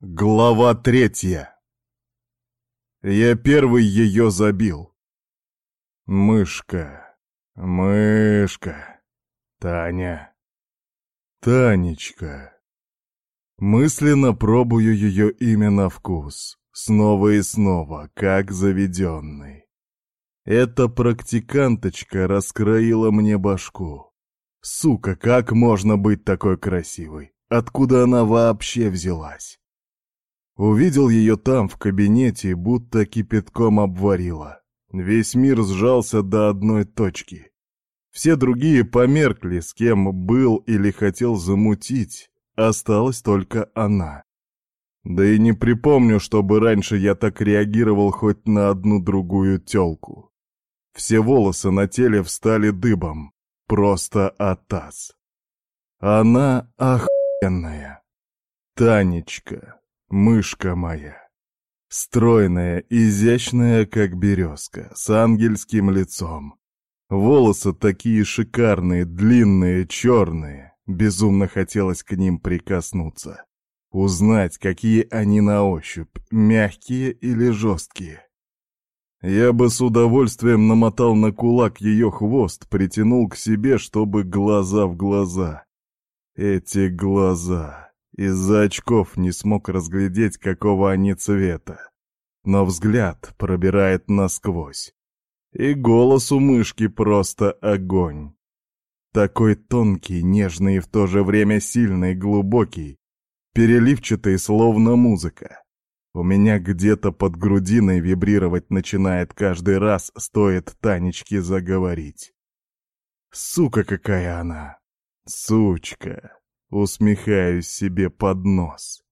Глава третья. Я первый ее забил. Мышка, мышка, Таня, Танечка. Мысленно пробую ее имя на вкус, снова и снова, как заведенный. Эта практиканточка раскроила мне башку. Сука, как можно быть такой красивой? Откуда она вообще взялась? Увидел ее там, в кабинете, будто кипятком обварила. Весь мир сжался до одной точки. Все другие померкли, с кем был или хотел замутить. Осталась только она. Да и не припомню, чтобы раньше я так реагировал хоть на одну другую тёлку. Все волосы на теле встали дыбом. Просто атас. Она охуенная. Танечка. Мышка моя. Стройная, изящная, как березка, с ангельским лицом. Волосы такие шикарные, длинные, черные. Безумно хотелось к ним прикоснуться. Узнать, какие они на ощупь, мягкие или жесткие. Я бы с удовольствием намотал на кулак ее хвост, притянул к себе, чтобы глаза в глаза. Эти глаза... Из-за очков не смог разглядеть, какого они цвета. Но взгляд пробирает насквозь. И голос у мышки просто огонь. Такой тонкий, нежный и в то же время сильный, глубокий, переливчатый, словно музыка. У меня где-то под грудиной вибрировать начинает каждый раз, стоит Танечке заговорить. Сука какая она! Сучка! Усмехаюсь себе под нос.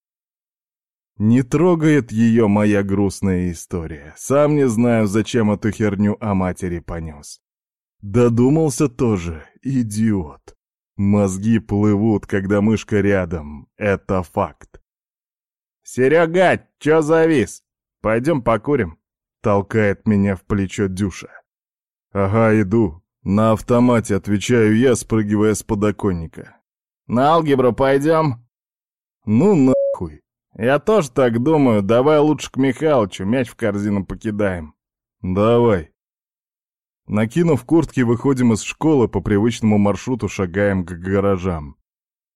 Не трогает ее моя грустная история. Сам не знаю, зачем эту херню о матери понес. Додумался тоже, идиот. Мозги плывут, когда мышка рядом. Это факт. «Серега, чё завис? Пойдем покурим?» Толкает меня в плечо Дюша. «Ага, иду». На автомате отвечаю я, спрыгивая с подоконника. На алгебру пойдем?» «Ну нахуй. Я тоже так думаю. Давай лучше к Михалычу, мяч в корзину покидаем». «Давай». Накинув куртки, выходим из школы, по привычному маршруту шагаем к гаражам.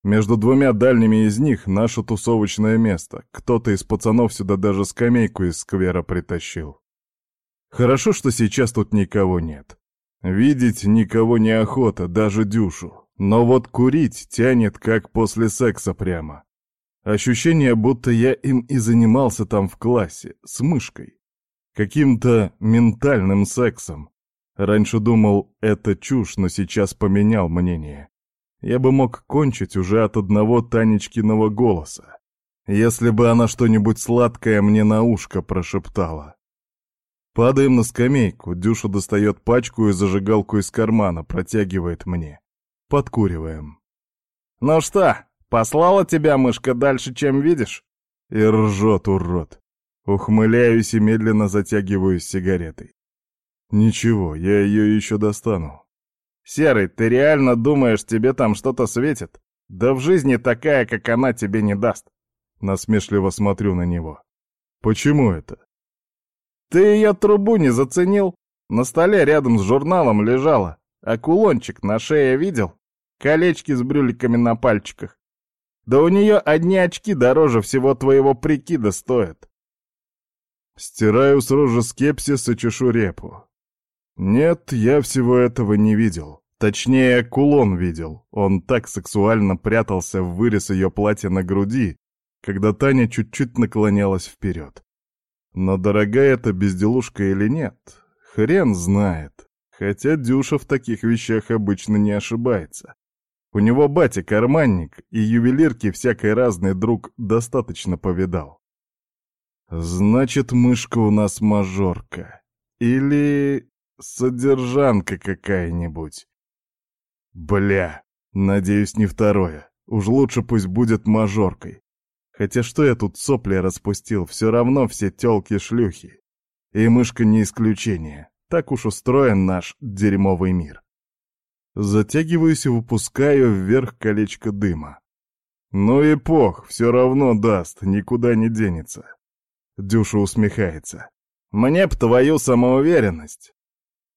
Между двумя дальними из них наше тусовочное место. Кто-то из пацанов сюда даже скамейку из сквера притащил. Хорошо, что сейчас тут никого нет. Видеть никого неохота, даже Дюшу. Но вот курить тянет, как после секса прямо. Ощущение, будто я им и занимался там в классе, с мышкой. Каким-то ментальным сексом. Раньше думал, это чушь, но сейчас поменял мнение. Я бы мог кончить уже от одного Танечкиного голоса. Если бы она что-нибудь сладкое мне на ушко прошептала. Падаем на скамейку, Дюша достает пачку и зажигалку из кармана, протягивает мне. Подкуриваем. «Ну что, послала тебя мышка дальше, чем видишь?» И ржет урод. Ухмыляюсь и медленно затягиваюсь сигаретой. «Ничего, я ее еще достану». «Серый, ты реально думаешь, тебе там что-то светит? Да в жизни такая, как она, тебе не даст». Насмешливо смотрю на него. «Почему это?» «Ты ее трубу не заценил? На столе рядом с журналом лежала, а кулончик на шее видел?» Колечки с брюликами на пальчиках. Да у нее одни очки дороже всего твоего прикида стоят. Стираю с рожи скепсис и чешу репу. Нет, я всего этого не видел. Точнее, кулон видел. Он так сексуально прятался в вырез ее платья на груди, когда Таня чуть-чуть наклонялась вперед. Но дорогая эта безделушка или нет, хрен знает. Хотя Дюша в таких вещах обычно не ошибается. У него батя карманник, и ювелирки всякой разной друг достаточно повидал. Значит, мышка у нас мажорка. Или содержанка какая-нибудь. Бля, надеюсь, не второе. Уж лучше пусть будет мажоркой. Хотя что я тут сопли распустил, все равно все тёлки шлюхи. И мышка не исключение. Так уж устроен наш дерьмовый мир. Затягиваюсь и выпускаю вверх колечко дыма. Ну и пох, все равно даст, никуда не денется. Дюша усмехается. Мне б твою самоуверенность.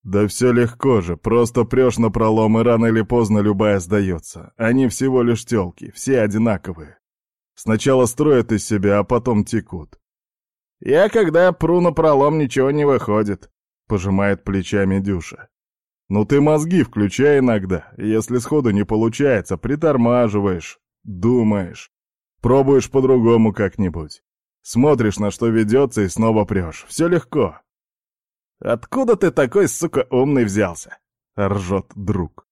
Да все легко же, просто прешь на пролом, и рано или поздно любая сдается. Они всего лишь телки, все одинаковые. Сначала строят из себя, а потом текут. Я, когда пру на пролом, ничего не выходит, пожимает плечами Дюша. Ну ты мозги включай иногда, если сходу не получается, притормаживаешь, думаешь, пробуешь по-другому как-нибудь. Смотришь, на что ведется, и снова прешь. Все легко. «Откуда ты такой, сука, умный взялся?» — ржет друг.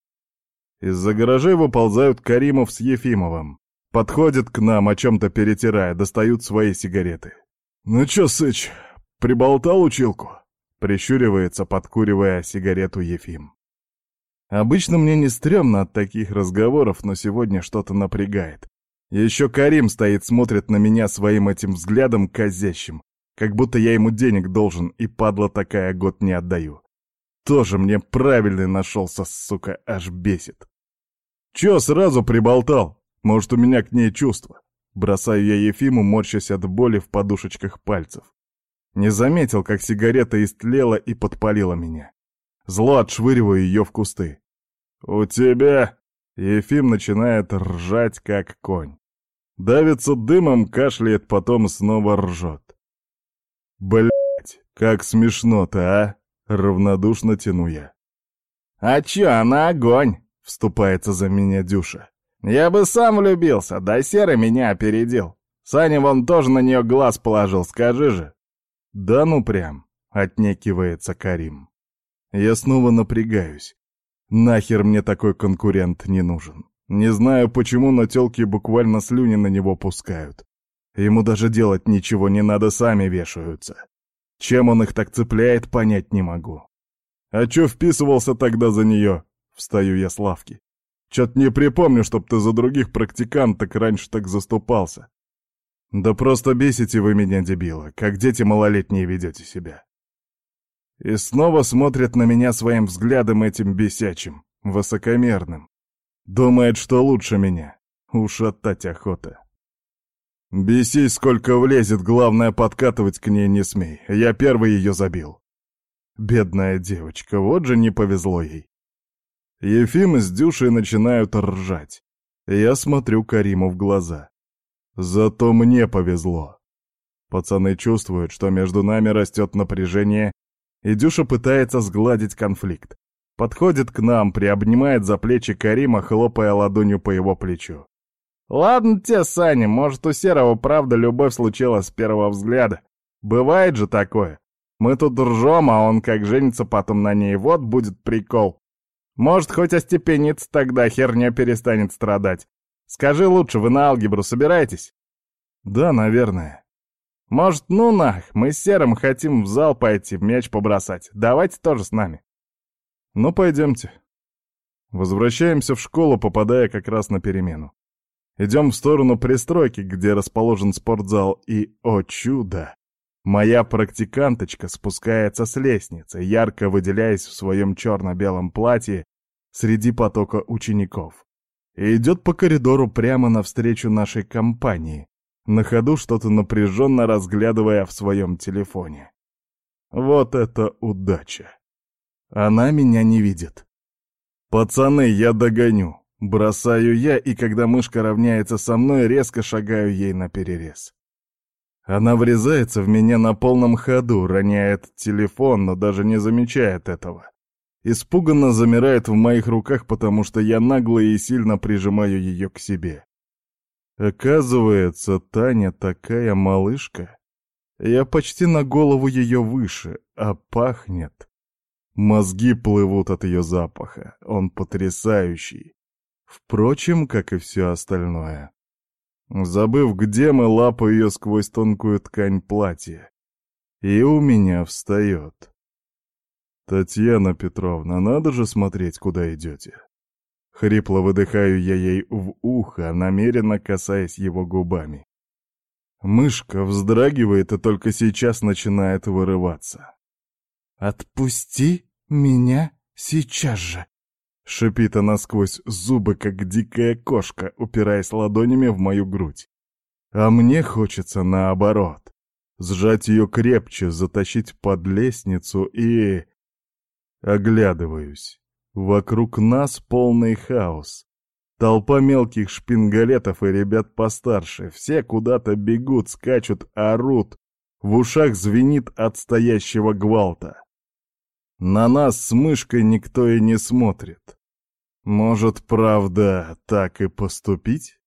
Из-за гаражей выползают Каримов с Ефимовым. Подходят к нам, о чем-то перетирая, достают свои сигареты. «Ну чё, Сыч, приболтал училку?» — прищуривается, подкуривая сигарету Ефим. Обычно мне не стрёмно от таких разговоров, но сегодня что-то напрягает. Еще Карим стоит, смотрит на меня своим этим взглядом козящим, как будто я ему денег должен, и падла такая год не отдаю. Тоже мне правильный нашелся, сука, аж бесит. Чё сразу приболтал? Может, у меня к ней чувства? Бросаю я Ефиму, морщась от боли в подушечках пальцев. Не заметил, как сигарета истлела и подпалила меня. Зло отшвыриваю ее в кусты. «У тебя...» Ефим начинает ржать, как конь. Давится дымом, кашляет, потом снова ржет. Блять, как смешно-то, а? Равнодушно тяну я. А чё, она огонь, вступается за меня Дюша. Я бы сам влюбился, да Серый меня опередил. Саня вон тоже на нее глаз положил, скажи же. Да ну прям, отнекивается Карим. Я снова напрягаюсь. Нахер мне такой конкурент не нужен. Не знаю почему, но тёлки буквально слюни на него пускают. Ему даже делать ничего не надо, сами вешаются. Чем он их так цепляет, понять не могу. А чё вписывался тогда за неё? Встаю я с лавки. Чё-то не припомню, чтоб ты за других практиканток раньше так заступался. Да просто бесите вы меня, дебила, как дети малолетние ведете себя. И снова смотрит на меня своим взглядом этим бесячим, высокомерным. Думает, что лучше меня. Ушатать охота. Бесись, сколько влезет, главное, подкатывать к ней не смей. Я первый ее забил. Бедная девочка, вот же не повезло ей. Ефим с Дюшей начинают ржать. Я смотрю Кариму в глаза. Зато мне повезло. Пацаны чувствуют, что между нами растет напряжение, и Дюша пытается сгладить конфликт. Подходит к нам, приобнимает за плечи Карима, хлопая ладонью по его плечу. Ладно тебе, Саня, может, у Серого правда любовь случилась с первого взгляда. Бывает же такое. Мы тут ржем, а он как женится потом на ней, вот будет прикол. Может, хоть остепенится тогда, херня перестанет страдать. Скажи лучше, вы на алгебру собираетесь? Да, наверное. Может, ну нах, мы с Серым хотим в зал пойти, мяч побросать. Давайте тоже с нами. Ну, пойдемте. Возвращаемся в школу, попадая как раз на перемену. Идем в сторону пристройки, где расположен спортзал, и, о чудо, моя практиканточка спускается с лестницы, ярко выделяясь в своем черно-белом платье среди потока учеников. И идет по коридору прямо навстречу нашей компании, на ходу что-то напряженно разглядывая в своем телефоне. Вот это удача! Она меня не видит. «Пацаны, я догоню!» Бросаю я, и когда мышка равняется со мной, резко шагаю ей на перерез. Она врезается в меня на полном ходу, роняет телефон, но даже не замечает этого. Испуганно замирает в моих руках, потому что я нагло и сильно прижимаю ее к себе. Оказывается, Таня такая малышка. Я почти на голову ее выше, а пахнет. Мозги плывут от ее запаха, он потрясающий. Впрочем, как и все остальное. Забыв, где мы, лапаю ее сквозь тонкую ткань платья. И у меня встает. «Татьяна Петровна, надо же смотреть, куда идете». Хрипло выдыхаю я ей в ухо, намеренно касаясь его губами. Мышка вздрагивает и только сейчас начинает вырываться. «Отпусти меня сейчас же!» Шипит она сквозь зубы, как дикая кошка, упираясь ладонями в мою грудь. А мне хочется наоборот. Сжать ее крепче, затащить под лестницу и... Оглядываюсь. Вокруг нас полный хаос. Толпа мелких шпингалетов и ребят постарше. Все куда-то бегут, скачут, орут. В ушах звенит от стоящего гвалта. На нас с мышкой никто и не смотрит. Может, правда, так и поступить?